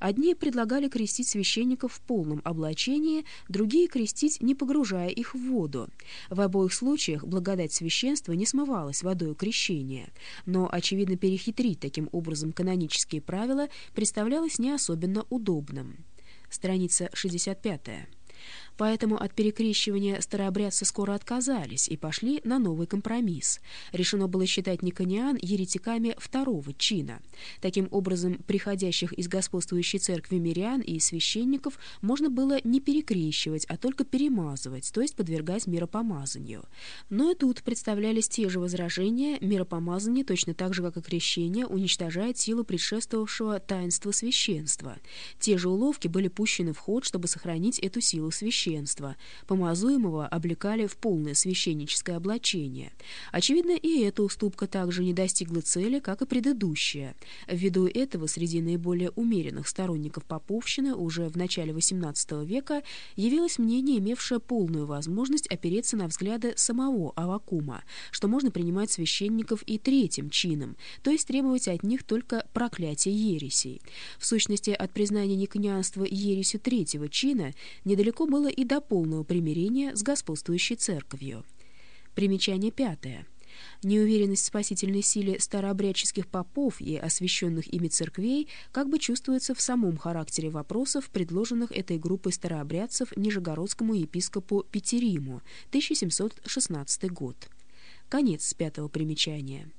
Одни предлагали крестить священников в полном облачении, другие крестить, не погружая их в воду. В обоих случаях благодать священства не смывалась водой крещения. Но, очевидно, перехитрить таким образом канонические правила представлялось не особенно удобным. Страница 65. Поэтому от перекрещивания старообрядцы скоро отказались и пошли на новый компромисс. Решено было считать никониан еретиками второго чина. Таким образом, приходящих из господствующей церкви мирян и священников можно было не перекрещивать, а только перемазывать, то есть подвергать миропомазанию. Но и тут представлялись те же возражения, миропомазание точно так же, как и крещение, уничтожает силу предшествовавшего таинства священства. Те же уловки были пущены в ход, чтобы сохранить эту силу священства священства. Помазуемого облекали в полное священническое облачение. Очевидно, и эта уступка также не достигла цели, как и предыдущая. Ввиду этого среди наиболее умеренных сторонников поповщины уже в начале XVIII века явилось мнение, имевшее полную возможность опереться на взгляды самого Авакума, что можно принимать священников и третьим чином, то есть требовать от них только проклятия ересей. В сущности, от признания никонианства ересью третьего чина недалеко было и до полного примирения с господствующей церковью. Примечание пятое. Неуверенность в спасительной силе старообрядческих попов и освященных ими церквей как бы чувствуется в самом характере вопросов, предложенных этой группой старообрядцев Нижегородскому епископу Петериму, 1716 год. Конец пятого примечания.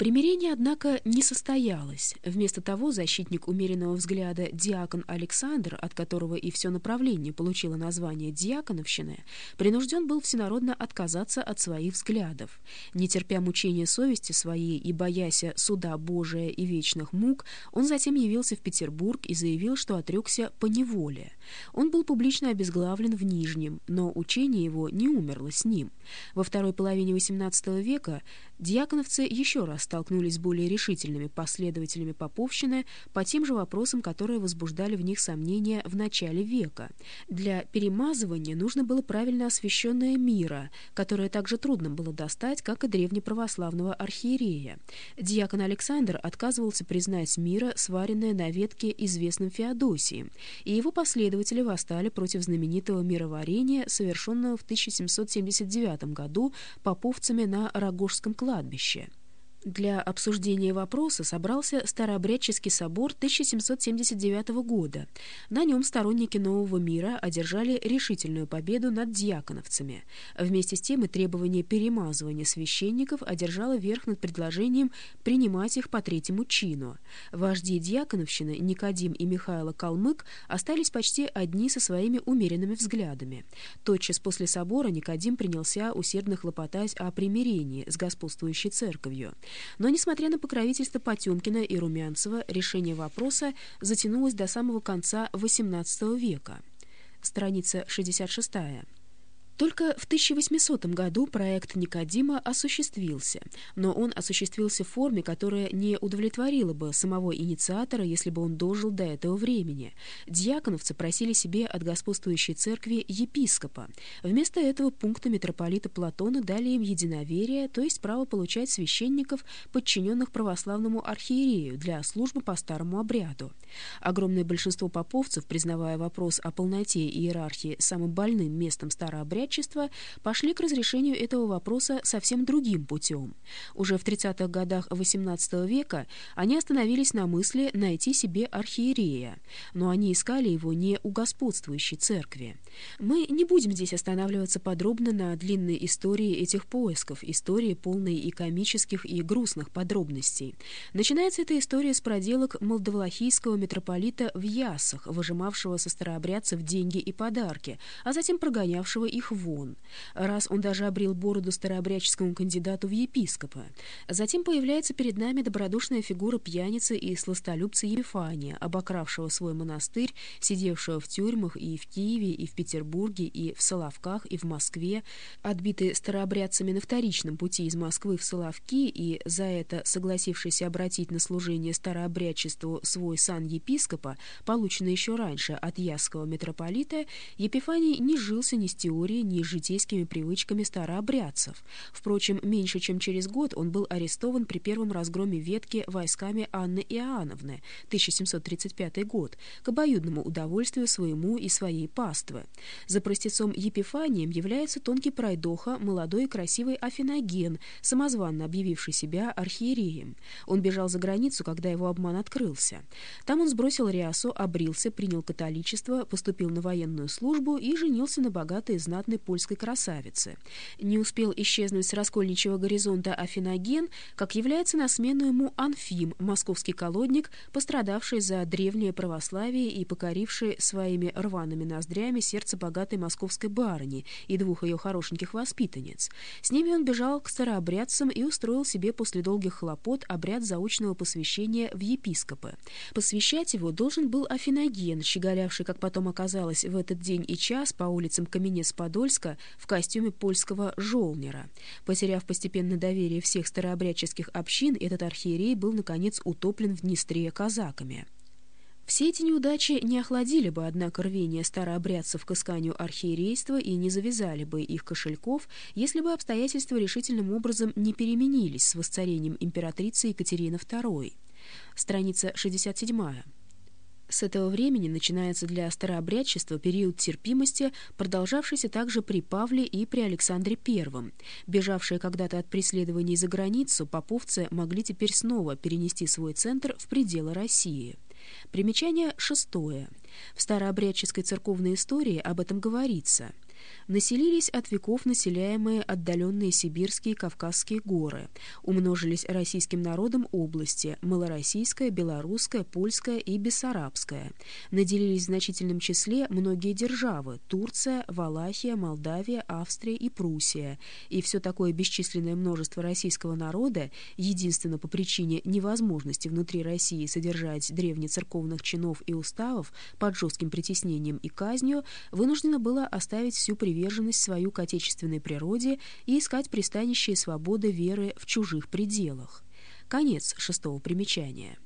Примирение, однако, не состоялось. Вместо того защитник умеренного взгляда диакон Александр, от которого и все направление получило название «диаконовщины», принужден был всенародно отказаться от своих взглядов. Не терпя мучения совести своей и боясь суда Божия и вечных мук, он затем явился в Петербург и заявил, что отрекся по неволе. Он был публично обезглавлен в Нижнем, но учение его не умерло с ним. Во второй половине XVIII века диаконовцы еще раз столкнулись с более решительными последователями Поповщины по тем же вопросам, которые возбуждали в них сомнения в начале века. Для перемазывания нужно было правильно освященное мира, которое также трудно было достать, как и древнеправославного архиерея. Диакон Александр отказывался признать мира, сваренное на ветке известным Феодосием, и его последователи восстали против знаменитого мироварения, совершенного в 1779 году поповцами на Рогожском кладбище. Для обсуждения вопроса собрался Старообрядческий собор 1779 года. На нем сторонники нового мира одержали решительную победу над дьяконовцами. Вместе с тем и требование перемазывания священников одержало верх над предложением принимать их по третьему чину. Вожди дьяконовщины Никодим и Михайло Калмык остались почти одни со своими умеренными взглядами. Тотчас после собора Никодим принялся усердно хлопотать о примирении с господствующей церковью. Но, несмотря на покровительство Потемкина и Румянцева, решение вопроса затянулось до самого конца XVIII века. Страница 66. Только в 1800 году проект Никодима осуществился, но он осуществился в форме, которая не удовлетворила бы самого инициатора, если бы он дожил до этого времени. Дьяконовцы просили себе от господствующей церкви епископа. Вместо этого пункта митрополита Платона дали им единоверие, то есть право получать священников, подчиненных православному архиерею для службы по старому обряду. Огромное большинство поповцев, признавая вопрос о полноте иерархии самым больным местом старообрядчества, правительства пошли к разрешению этого вопроса совсем другим путем. Уже в 30-х годах XVIII века они остановились на мысли найти себе архиерея, но они искали его не у господствующей церкви. Мы не будем здесь останавливаться подробно на длинной истории этих поисков, истории полной и комических, и грустных подробностей. Начинается эта история с проделок молдовлахийского митрополита в Ясах, выжимавшего со старообрядцев деньги и подарки, а затем прогонявшего их вон, раз он даже обрел бороду старообрядческому кандидату в епископы. Затем появляется перед нами добродушная фигура пьяницы и сластолюбца Епифания, обокравшего свой монастырь, сидевшего в тюрьмах и в Киеве, и в Петербурге, и в Соловках, и в Москве, отбитый старообрядцами на вторичном пути из Москвы в Соловки и за это согласившийся обратить на служение старообрядчеству свой сан епископа, полученный еще раньше от Ясского митрополита, Епифаний не жился ни с теорией, соотношении с житейскими привычками старообрядцев. Впрочем, меньше чем через год он был арестован при первом разгроме ветки войсками Анны Иоанновны, 1735 год, к обоюдному удовольствию своему и своей паствы. За простецом Епифанием является тонкий пройдоха, молодой и красивый Афиноген, самозванно объявивший себя архиереем. Он бежал за границу, когда его обман открылся. Там он сбросил рясу, обрился, принял католичество, поступил на военную службу и женился на богатой и знатной польской красавице. Не успел исчезнуть с раскольничьего горизонта Афиноген, как является на смену ему Анфим, московский колодник, пострадавший за древнее православие и покоривший своими рваными ноздрями сердце богатой московской барыни и двух ее хорошеньких воспитанниц. С ними он бежал к старообрядцам и устроил себе после долгих хлопот обряд заочного посвящения в епископы. Посвящать его должен был Афиноген, щеголявший, как потом оказалось, в этот день и час по улицам Каменец-Подольска в костюме польского жолнера. Потеряв постепенно доверие всех старообрядческих общин, этот архиерей был, наконец, утоплен в Днестре казаками. Все эти неудачи не охладили бы, однако, рвение старообрядцев к исканию архиерейства и не завязали бы их кошельков, если бы обстоятельства решительным образом не переменились с восцарением императрицы Екатерины II. Страница 67. С этого времени начинается для старообрядчества период терпимости, продолжавшийся также при Павле и при Александре I. Бежавшие когда-то от преследований за границу, поповцы могли теперь снова перенести свой центр в пределы России. Примечание шестое. В старообрядческой церковной истории об этом говорится – населились от веков населяемые отдаленные сибирские и кавказские горы, умножились российским народом области – малороссийская, белорусская, польская и бессарабская, наделились в значительном числе многие державы – Турция, Валахия, Молдавия, Австрия и Пруссия, и все такое бесчисленное множество российского народа, единственно по причине невозможности внутри России содержать древнецерковных чинов и уставов под жестким притеснением и казнью, вынуждено было оставить всю приверженность свою к отечественной природе и искать пристанище свободы веры в чужих пределах. Конец шестого примечания.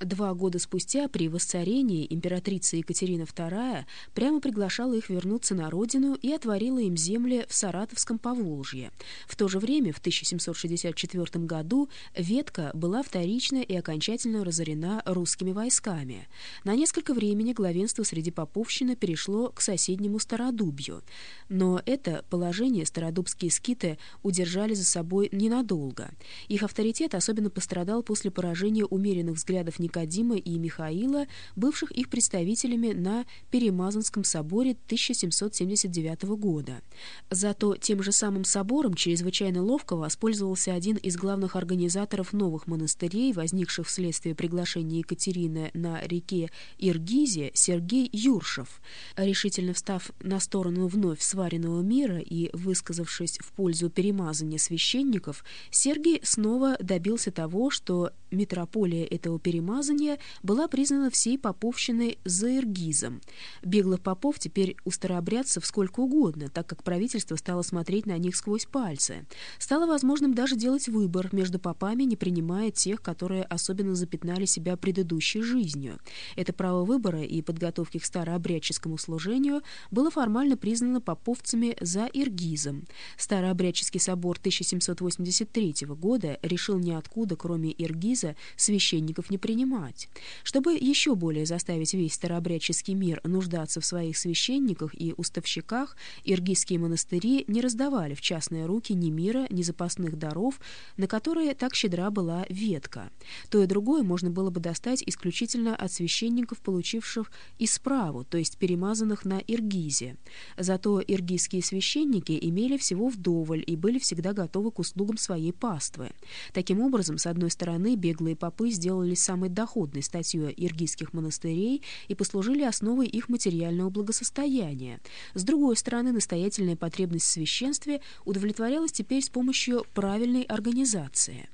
Два года спустя при воцарении императрица Екатерина II прямо приглашала их вернуться на родину и отворила им земли в Саратовском Поволжье. В то же время, в 1764 году, ветка была вторично и окончательно разорена русскими войсками. На несколько времени главенство среди поповщины перешло к соседнему Стародубью. Но это положение стародубские скиты удержали за собой ненадолго. Их авторитет особенно пострадал после поражения умеренных взглядов Николая Никодима и Михаила, бывших их представителями на Перемазанском соборе 1779 года. Зато тем же самым собором чрезвычайно ловко воспользовался один из главных организаторов новых монастырей, возникших вследствие приглашения Екатерины на реке Иргизе, Сергей Юршев. Решительно встав на сторону вновь сваренного мира и высказавшись в пользу перемазания священников, Сергий снова добился того, что митрополия этого перемазания была признана всей поповщиной заиргизом. Беглых попов теперь у старообрядцев сколько угодно, так как правительство стало смотреть на них сквозь пальцы. Стало возможным даже делать выбор между попами, не принимая тех, которые особенно запятнали себя предыдущей жизнью. Это право выбора и подготовки к старообрядческому служению было формально признано поповцами за иргизом. Старообрядческий собор 1783 года решил ниоткуда, кроме иргиза, Союза священников не принимать. Чтобы еще более заставить весь старообрядческий мир нуждаться в своих священниках и уставщиках, иргизские монастыри не раздавали в частные руки ни мира, ни запасных даров, на которые так щедра была ветка. То и другое можно было бы достать исключительно от священников, получивших исправу, то есть перемазанных на иргизе. Зато иргизские священники имели всего вдоволь и были всегда готовы к услугам своей паствы. Таким образом, с одной стороны, беглые попы сделались самой доходной статьей иргизских монастырей и послужили основой их материального благосостояния. С другой стороны, настоятельная потребность в священстве удовлетворялась теперь с помощью правильной организации.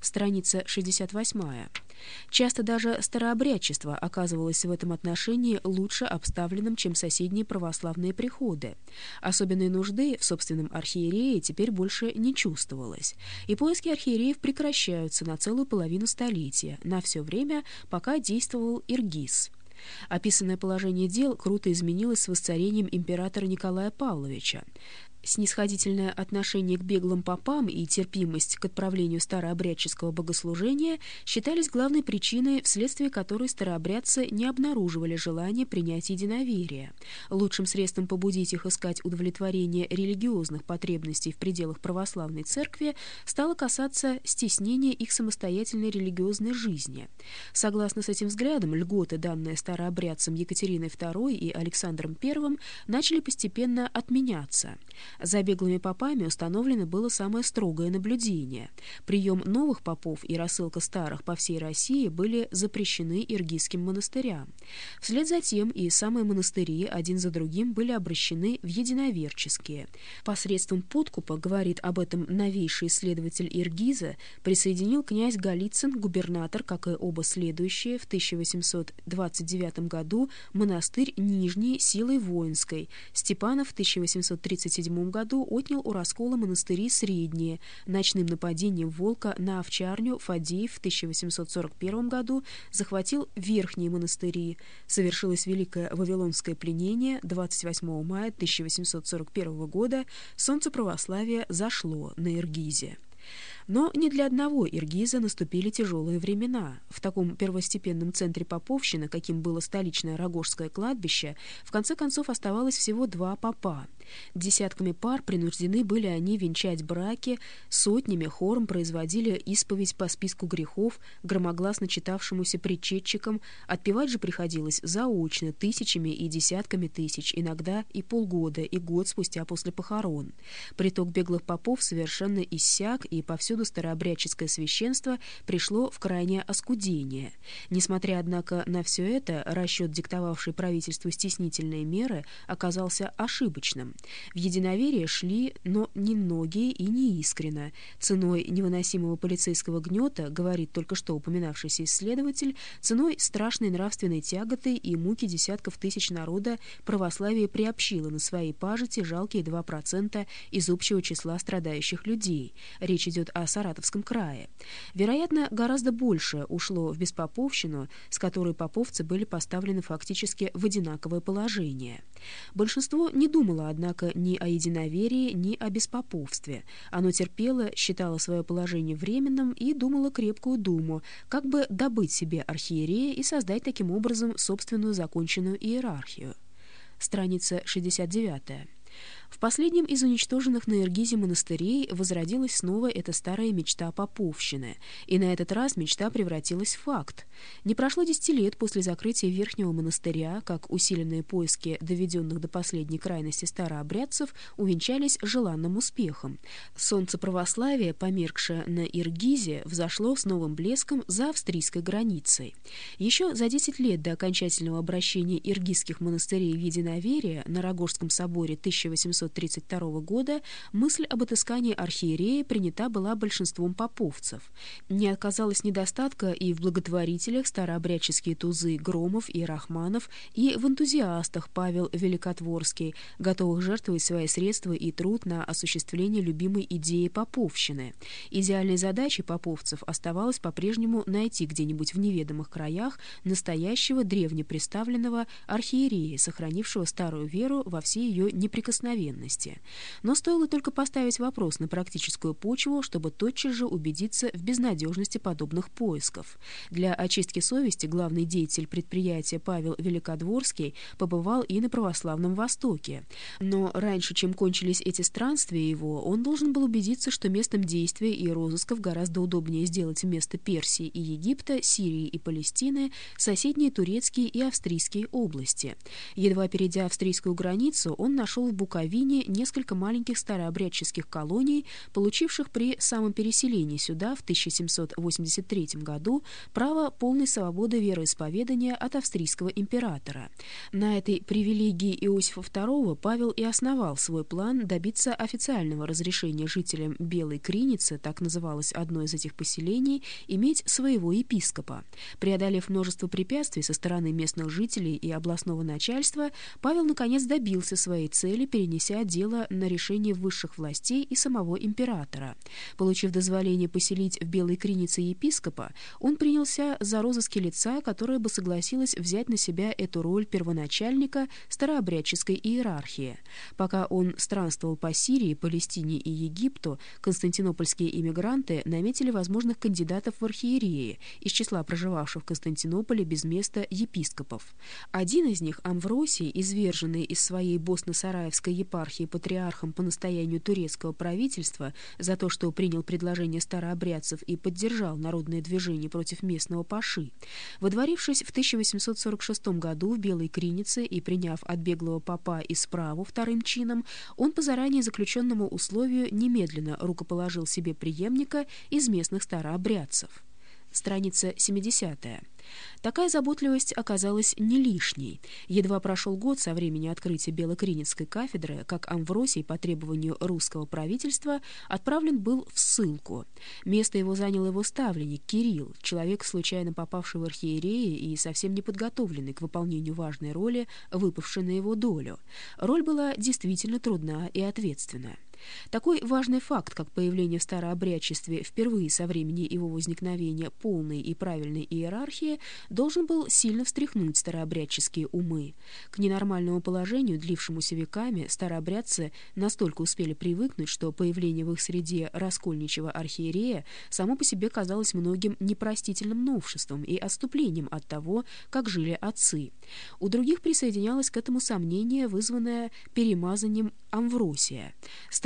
Страница 68. Часто даже старообрядчество оказывалось в этом отношении лучше обставленным, чем соседние православные приходы. Особенной нужды в собственном архиерее теперь больше не чувствовалось, и поиски архиереев прекращаются на целую половину столетия, на все время, пока действовал Иргиз. Описанное положение дел круто изменилось с воцарением императора Николая Павловича. Снисходительное отношение к беглым попам и терпимость к отправлению старообрядческого богослужения считались главной причиной, вследствие которой старообрядцы не обнаруживали желания принять единоверие. Лучшим средством побудить их искать удовлетворение религиозных потребностей в пределах православной церкви стало касаться стеснения их самостоятельной религиозной жизни. Согласно с этим взглядом, льготы, данные старообрядцам Екатериной II и Александром I, начали постепенно отменяться – за беглыми попами установлено было самое строгое наблюдение. Прием новых попов и рассылка старых по всей России были запрещены иргизским монастырям. Вслед за тем и самые монастыри один за другим были обращены в единоверческие. Посредством подкупа, говорит об этом новейший исследователь Иргиза, присоединил князь Голицын, губернатор, как и оба следующие, в 1829 году монастырь Нижний силой воинской, Степанов в 1837 году отнял у раскола монастыри Средние, ночным нападением Волка на овчарню Фадеев в 1841 году захватил Верхние монастыри. Совершилось Великое Вавилонское пленение 28 мая 1841 года, солнце православия зашло на Иргизе. Но не для одного Иргиза наступили тяжелые времена. В таком первостепенном центре Поповщины, каким было столичное Рогожское кладбище, в конце концов оставалось всего два попа. Десятками пар принуждены были они венчать браки, сотнями хором производили исповедь по списку грехов, громогласно читавшемуся причетчикам, отпевать же приходилось заочно, тысячами и десятками тысяч, иногда и полгода, и год спустя после похорон. Приток беглых попов совершенно иссяк, и повсюду старообрядческое священство пришло в крайнее оскудение. Несмотря, однако, на все это, расчет, диктовавший правительству стеснительные меры, оказался ошибочным. В единоверие шли, но не многие и не искренно. Ценой невыносимого полицейского гнета, говорит только что упоминавшийся исследователь, ценой страшной нравственной тяготы и муки десятков тысяч народа православие приобщило на своей пажити жалкие 2% из общего числа страдающих людей. Речь идет о Саратовском крае. Вероятно, гораздо больше ушло в беспоповщину, с которой поповцы были поставлены фактически в одинаковое положение. Большинство не думало, однако, ни о единоверии, ни о беспоповстве. Оно терпело, считало свое положение временным и думало крепкую думу, как бы добыть себе архиерея и создать таким образом собственную законченную иерархию. Страница 69. В последнем из уничтоженных на Иргизе монастырей возродилась снова эта старая мечта Поповщины, и на этот раз мечта превратилась в факт. Не прошло десяти лет после закрытия Верхнего монастыря, как усиленные поиски доведенных до последней крайности старообрядцев увенчались желанным успехом. Солнце православия, померкшее на Иргизе, взошло с новым блеском за австрийской границей. Еще за десять лет до окончательного обращения иргизских монастырей в единоверие на Рогожском соборе 1800 1732 года мысль об отыскании архиерея принята была большинством поповцев. Не оказалось недостатка и в благотворителях старообрядческие тузы Громов и Рахманов, и в энтузиастах Павел Великотворский, готовых жертвовать свои средства и труд на осуществление любимой идеи поповщины. Идеальной задачей поповцев оставалось по-прежнему найти где-нибудь в неведомых краях настоящего древнепреставленного архиерея, сохранившего старую веру во всей ее неприкосновенности откровенности. Но стоило только поставить вопрос на практическую почву, чтобы тотчас же убедиться в безнадежности подобных поисков. Для очистки совести главный деятель предприятия Павел Великодворский побывал и на православном Востоке. Но раньше, чем кончились эти странствия его, он должен был убедиться, что местом действия и розысков гораздо удобнее сделать вместо Персии и Египта, Сирии и Палестины соседние турецкие и австрийские области. Едва перейдя австрийскую границу, он нашел в Буковине Буковине несколько маленьких старообрядческих колоний, получивших при самом переселении сюда в 1783 году право полной свободы вероисповедания от австрийского императора. На этой привилегии Иосифа II Павел и основал свой план добиться официального разрешения жителям Белой Криницы, так называлось одно из этих поселений, иметь своего епископа. Преодолев множество препятствий со стороны местных жителей и областного начальства, Павел наконец добился своей цели, перенеся перенеся дело на решение высших властей и самого императора. Получив дозволение поселить в Белой Кринице епископа, он принялся за розыски лица, которое бы согласилось взять на себя эту роль первоначальника старообрядческой иерархии. Пока он странствовал по Сирии, Палестине и Египту, константинопольские иммигранты наметили возможных кандидатов в архиереи из числа проживавших в Константинополе без места епископов. Один из них, Амвросий, изверженный из своей босно-сараевской епархии патриархом по настоянию турецкого правительства за то, что принял предложение старообрядцев и поддержал народное движение против местного паши, водворившись в 1846 году в Белой Кринице и приняв от беглого папа исправу вторым чином, он по заранее заключенному условию немедленно рукоположил себе преемника из местных старообрядцев. Страница 70. -я. Такая заботливость оказалась не лишней. Едва прошел год со времени открытия Белокринецкой кафедры, как Амвросий по требованию русского правительства отправлен был в ссылку. Место его занял его ставленник Кирилл, человек, случайно попавший в архиереи и совсем не подготовленный к выполнению важной роли, выпавшей на его долю. Роль была действительно трудна и ответственна. Такой важный факт, как появление в старообрядчестве впервые со времени его возникновения полной и правильной иерархии, должен был сильно встряхнуть старообрядческие умы. К ненормальному положению, длившемуся веками, старообрядцы настолько успели привыкнуть, что появление в их среде раскольничего архиерея само по себе казалось многим непростительным новшеством и отступлением от того, как жили отцы. У других присоединялось к этому сомнение, вызванное перемазанием Амвросия.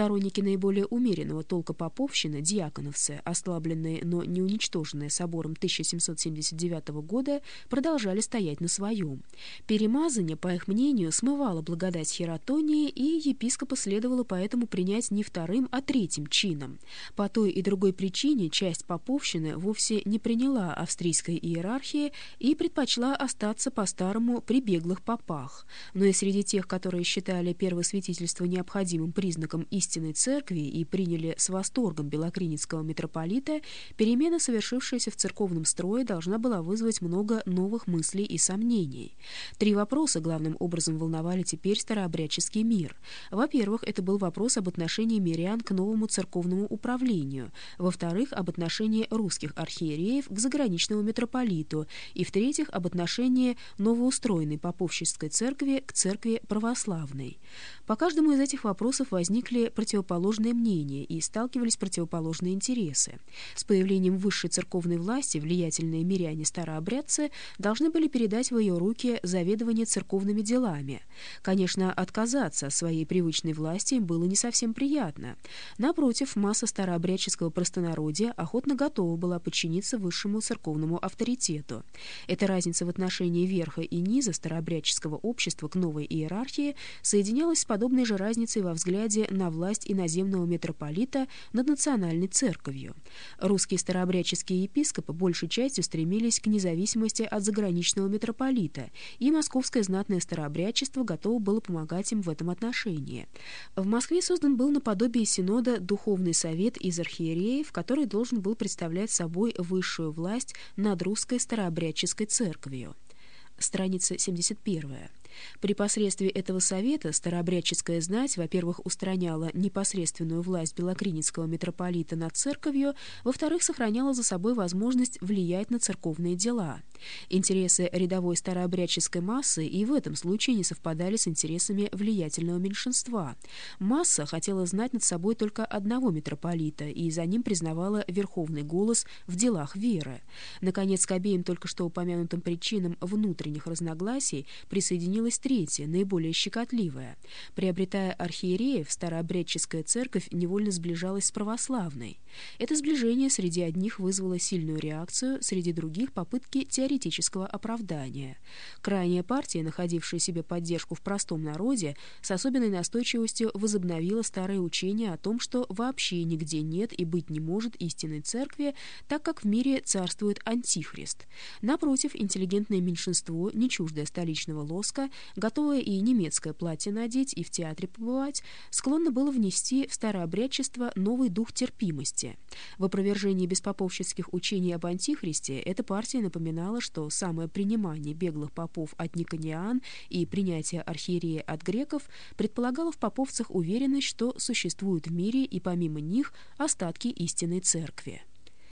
Сторонники наиболее умеренного толка поповщины, диаконовцы, ослабленные, но не уничтоженные собором 1779 года, продолжали стоять на своем. Перемазание, по их мнению, смывало благодать хератонии, и епископа следовало поэтому принять не вторым, а третьим чином. По той и другой причине часть поповщины вовсе не приняла австрийской иерархии и предпочла остаться по-старому при беглых попах. Но и среди тех, которые считали первосвятительство необходимым признаком истины, истинной церкви и приняли с восторгом белокриницкого митрополита, перемена, совершившаяся в церковном строе, должна была вызвать много новых мыслей и сомнений. Три вопроса главным образом волновали теперь старообрядческий мир. Во-первых, это был вопрос об отношении мирян к новому церковному управлению. Во-вторых, об отношении русских архиереев к заграничному митрополиту. И, в-третьих, об отношении новоустроенной поповщеской церкви к церкви православной. По каждому из этих вопросов возникли противоположные мнения и сталкивались противоположные интересы. С появлением высшей церковной власти влиятельные миряне-старообрядцы должны были передать в ее руки заведование церковными делами. Конечно, отказаться от своей привычной власти им было не совсем приятно. Напротив, масса старообрядческого простонародия охотно готова была подчиниться высшему церковному авторитету. Эта разница в отношении верха и низа старообрядческого общества к новой иерархии соединялась с подобной же разницей во взгляде на власть иноземного митрополита над национальной церковью. Русские старообрядческие епископы большей частью стремились к независимости от заграничного митрополита, и московское знатное старообрядчество готово было помогать им в этом отношении. В Москве создан был наподобие синода Духовный совет из архиереев, который должен был представлять собой высшую власть над русской старообрядческой церковью. Страница 71. При посредстве этого совета старообрядческая знать, во-первых, устраняла непосредственную власть белокринецкого митрополита над церковью, во-вторых, сохраняла за собой возможность влиять на церковные дела. Интересы рядовой старообрядческой массы и в этом случае не совпадали с интересами влиятельного меньшинства. Масса хотела знать над собой только одного митрополита и за ним признавала верховный голос в делах веры. Наконец, к обеим только что упомянутым причинам внутренних разногласий присоединилась присоединилась третья, наиболее щекотливая. Приобретая архиереев, старообрядческая церковь невольно сближалась с православной. Это сближение среди одних вызвало сильную реакцию, среди других — попытки теоретического оправдания. Крайняя партия, находившая себе поддержку в простом народе, с особенной настойчивостью возобновила старое учение о том, что вообще нигде нет и быть не может истинной церкви, так как в мире царствует антихрист. Напротив, интеллигентное меньшинство, не чуждое столичного лоска, готовое и немецкое платье надеть, и в театре побывать, склонно было внести в старообрядчество новый дух терпимости. В опровержении беспоповщицких учений об Антихристе эта партия напоминала, что самое принимание беглых попов от никониан и принятие архиерея от греков предполагало в поповцах уверенность, что существуют в мире и помимо них остатки истинной церкви.